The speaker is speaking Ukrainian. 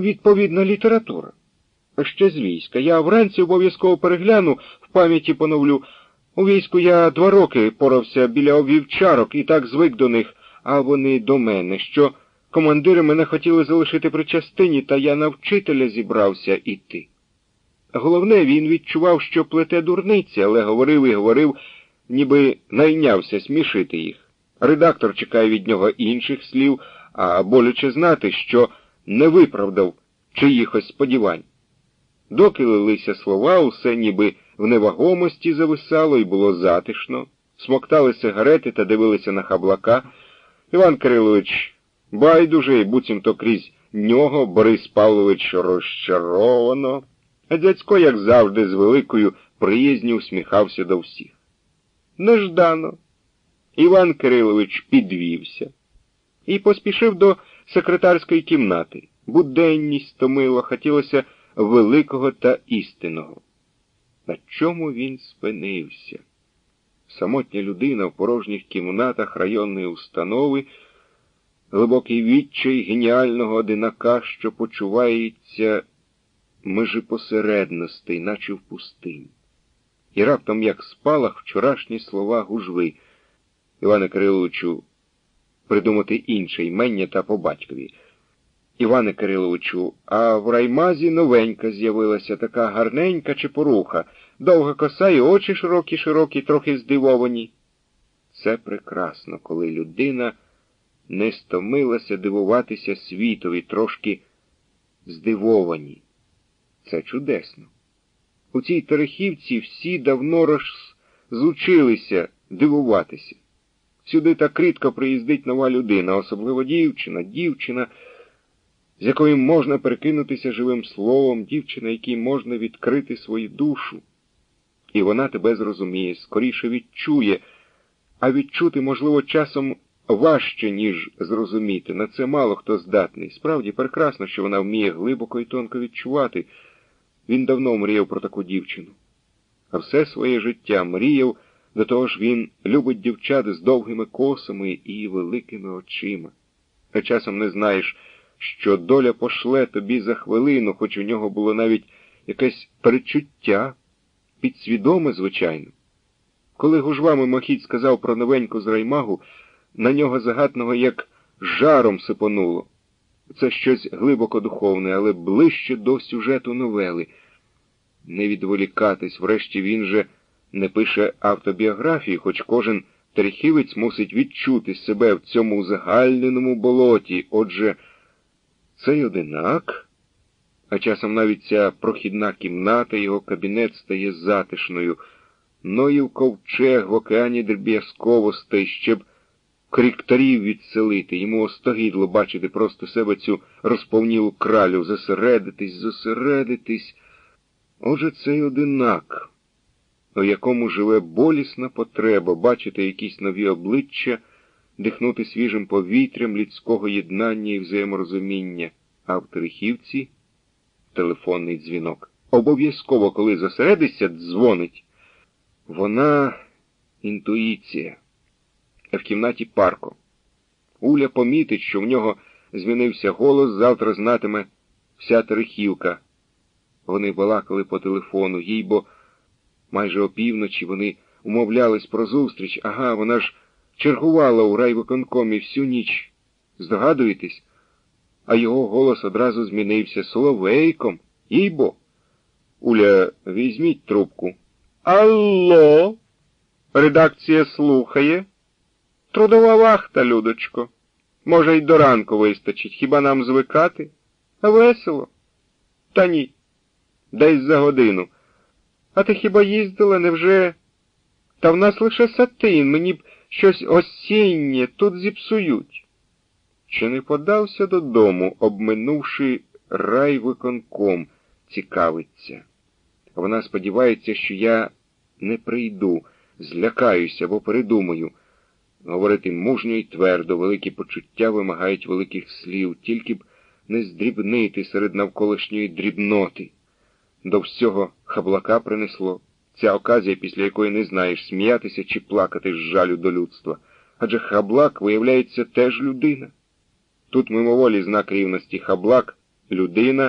відповідна література. Ще з війська. Я вранці обов'язково перегляну, в пам'яті поновлю. У війську я два роки порався біля овівчарок і так звик до них, а вони до мене, що командири мене хотіли залишити при частині, та я на вчителя зібрався іти. Головне, він відчував, що плете дурниці, але говорив і говорив, ніби найнявся смішити їх. Редактор чекає від нього інших слів, а боляче знати, що не виправдав чиїхось сподівань. Доки лилися слова, усе ніби в невагомості зависало і було затишно, смоктали сигарети та дивилися на хаблака. Іван Кирилович байдуже і буцімто крізь нього Борис Павлович розчаровано, а дядько, як завжди, з великою приязню усміхався до всіх. Неждано. Іван Кирилович підвівся і поспішив до секретарської кімнати. Буденність томила, хотілося великого та істинного. На чому він спинився? Самотня людина в порожніх кімнатах районної установи, глибокий відчай геніального одинака, що почувається межипосередностей, наче в пустині. І раптом, як спалах, вчорашні слова гужви. Іване Кириловичу, придумати інше ймення та по батькові. Іване Кириловичу, а в раймазі новенька з'явилася така гарненька чепоруха, довга коса і очі широкі, широкі, трохи здивовані. Це прекрасно, коли людина не стомилася дивуватися світові, трошки здивовані. Це чудесно. У цій Терехівці всі давно розучилися дивуватися. Сюди так рідко приїздить нова людина, особливо дівчина, дівчина, з якою можна перекинутися живим словом, дівчина, якій можна відкрити свою душу. І вона тебе зрозуміє, скоріше відчує, а відчути, можливо, часом важче, ніж зрозуміти. На це мало хто здатний. Справді прекрасно, що вона вміє глибоко і тонко відчувати. Він давно мріяв про таку дівчину. А все своє життя мріяв, до того ж він любить дівчат з довгими косами і великими очима. А часом не знаєш, що доля пошле тобі за хвилину, хоч у нього було навіть якесь перечуття, підсвідоме, звичайно. Коли гужва мимохідь сказав про новеньку з раймагу, на нього загатного як жаром сипонуло. Це щось глибоко духовне, але ближче до сюжету новели. Не відволікатись, врешті він же не пише автобіографії, хоч кожен терхівець мусить відчути себе в цьому загальненому болоті. Отже, цей одинак, а часом навіть ця прохідна кімната, його кабінет стає затишною, Ноїв ковчег в океані дріб'язковостей, щоб кріктарів відселити, йому остогідло бачити просто себе цю розповнілу кралю, зосередитись, зосередитись. Отже, цей одинак, у якому живе болісна потреба бачити якісь нові обличчя, дихнути свіжим повітрям людського єднання і взаєморозуміння, а в Терехівці телефонний дзвінок. Обов'язково, коли зосередиться, дзвонить. Вона інтуїція в кімнаті парку. Уля помітить, що в нього змінився голос, завтра знатиме вся Терехівка. Вони балакали по телефону, їй бо майже опівночі вони умовлялись про зустріч. Ага, вона ж чергувала у райвиконкомі всю ніч. Здогадуєтесь? А його голос одразу змінився соловейком, їй бо. Уля, візьміть трубку. Алло, редакція слухає. Трудова вахта, Людочко. Може, й до ранку вистачить. Хіба нам звикати? Весело? Та ні. Десь за годину. А ти хіба їздила, невже? Та в нас лише сатин, мені б щось осіннє тут зіпсують. Чи не подався додому, обминувши райвиконком, цікавиться. Вона сподівається, що я не прийду, злякаюся, бо передумаю. Говорити мужньо і твердо, великі почуття вимагають великих слів, тільки б не здрібнити серед навколишньої дрібноти. До всього хаблака принесло. Ця оказія, після якої не знаєш, сміятися чи плакати з жалю до людства. Адже хаблак, виявляється, теж людина. Тут мимоволі знак рівності хаблак людина.